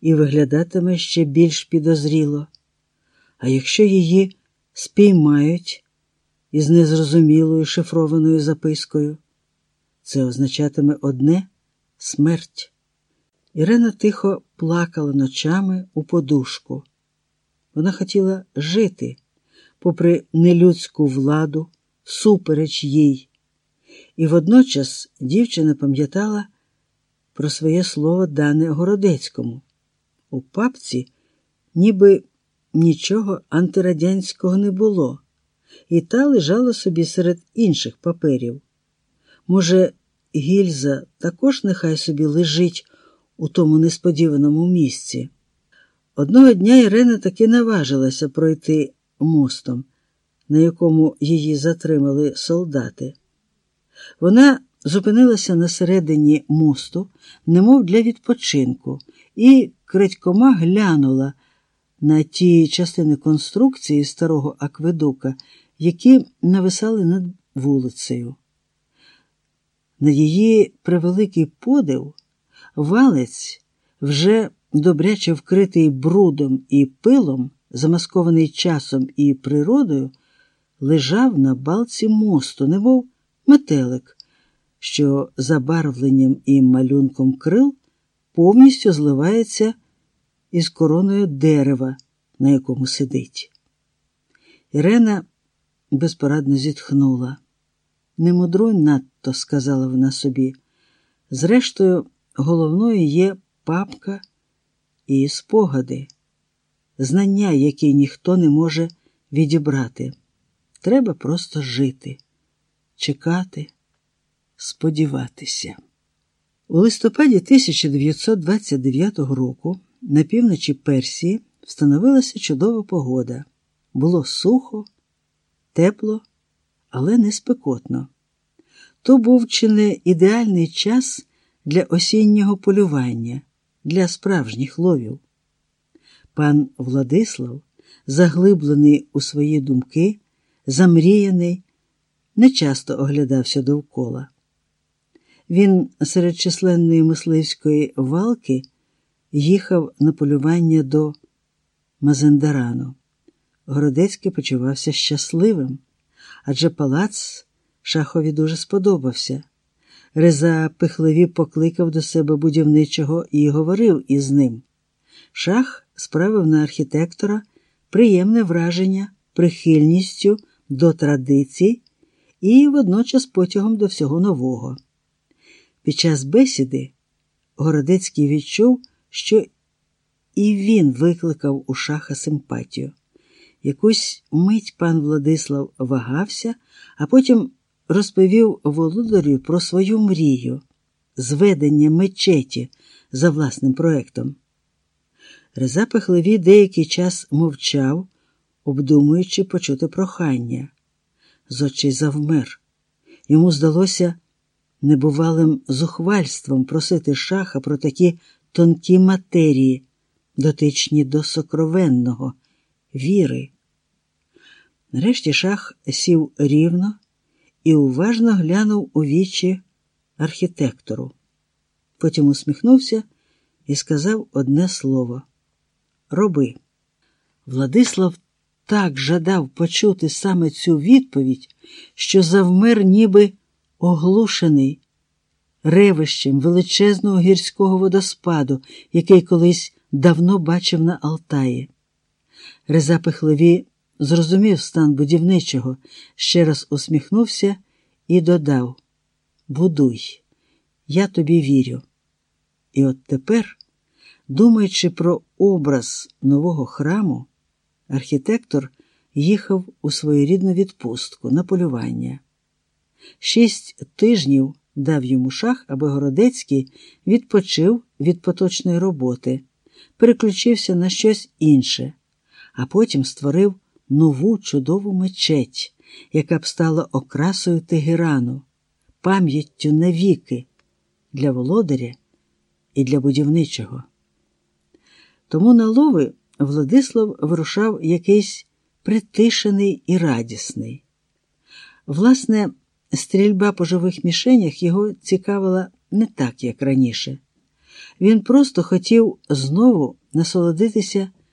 і виглядатиме ще більш підозріло. А якщо її спіймають із незрозумілою шифрованою запискою, це означатиме одне смерть. Ірена тихо плакала ночами у подушку. Вона хотіла жити, попри нелюдську владу, супереч їй. І водночас дівчина пам'ятала про своє слово дане Городецькому. У папці ніби нічого антирадянського не було, і та лежала собі серед інших паперів. Може, гільза також нехай собі лежить у тому несподіваному місці. Одного дня Ірена таки наважилася пройти мостом, на якому її затримали солдати. Вона зупинилася на середині мосту, немов для відпочинку, і крадькома глянула на ті частини конструкції старого акведука, які нависали над вулицею. На її превеликий подив валець, вже добряче вкритий брудом і пилом, замаскований часом і природою, лежав на балці мосту, немов метелик, що забарвленням і малюнком крил повністю зливається із короною дерева, на якому сидить. Ірена безпорадно зітхнула. Не мудруй надто, сказала вона собі. Зрештою, головною є папка і спогади, знання, які ніхто не може відібрати. Треба просто жити, чекати, сподіватися. У листопаді 1929 року на півночі Персії встановилася чудова погода. Було сухо, тепло, але не спекотно. То був чи не ідеальний час для осіннього полювання, для справжніх ловів. Пан Владислав, заглиблений у свої думки, замріяний, нечасто оглядався довкола. Він серед численної мисливської валки їхав на полювання до Мазендарану. Городецький почувався щасливим, адже палац шахові дуже сподобався. Реза пихливі покликав до себе будівничого і говорив із ним. Шах справив на архітектора приємне враження прихильністю до традицій і водночас потягом до всього нового. Під час бесіди Городецький відчув, що і він викликав у шаха симпатію. Якусь мить пан Владислав вагався, а потім розповів володарю про свою мрію зведення мечеті за власним проектом. Реза Пехлеві деякий час мовчав, обдумуючи почути прохання. З завмер. Йому здалося небувалим зухвальством просити шаха про такі тонкі матерії, дотичні до сокровенного, віри. Нарешті шах сів рівно і уважно глянув у вічі архітектору. Потім усміхнувся і сказав одне слово роби. Владислав так жадав почути саме цю відповідь, що завмер, ніби оглушений ревищем величезного гірського водоспаду, який колись давно бачив на Алтаї. Реза Пехлеві зрозумів стан будівничого, ще раз усміхнувся і додав: Будуй, я тобі вірю. І от тепер, думаючи про образ нового храму, архітектор їхав у своєрідну відпустку на полювання. Шість тижнів дав йому шах, аби Городецький відпочив від поточної роботи, переключився на щось інше, а потім створив нову чудову мечеть, яка б стала окрасою Тегерану, пам'яттю навіки для володаря і для будівничого. Тому на лови Владислав вирушав якийсь притишений і радісний. Власне, стрільба по живих мішенях його цікавила не так, як раніше. Він просто хотів знову насолодитися